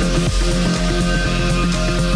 MUZIEK